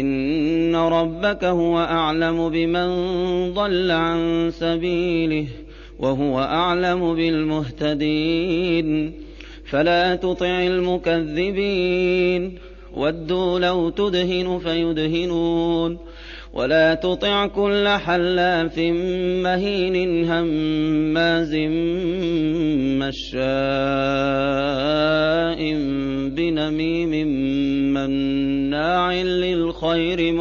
إن ربك هو أعلم بمن ضل عن سبيله وهو أعلم بالمهتدين فلا تطع المكذبين ودوا لو تدهن فيدهنون ولا تطع كل حلاف مهين هماز مشاء بنميم مناع للخير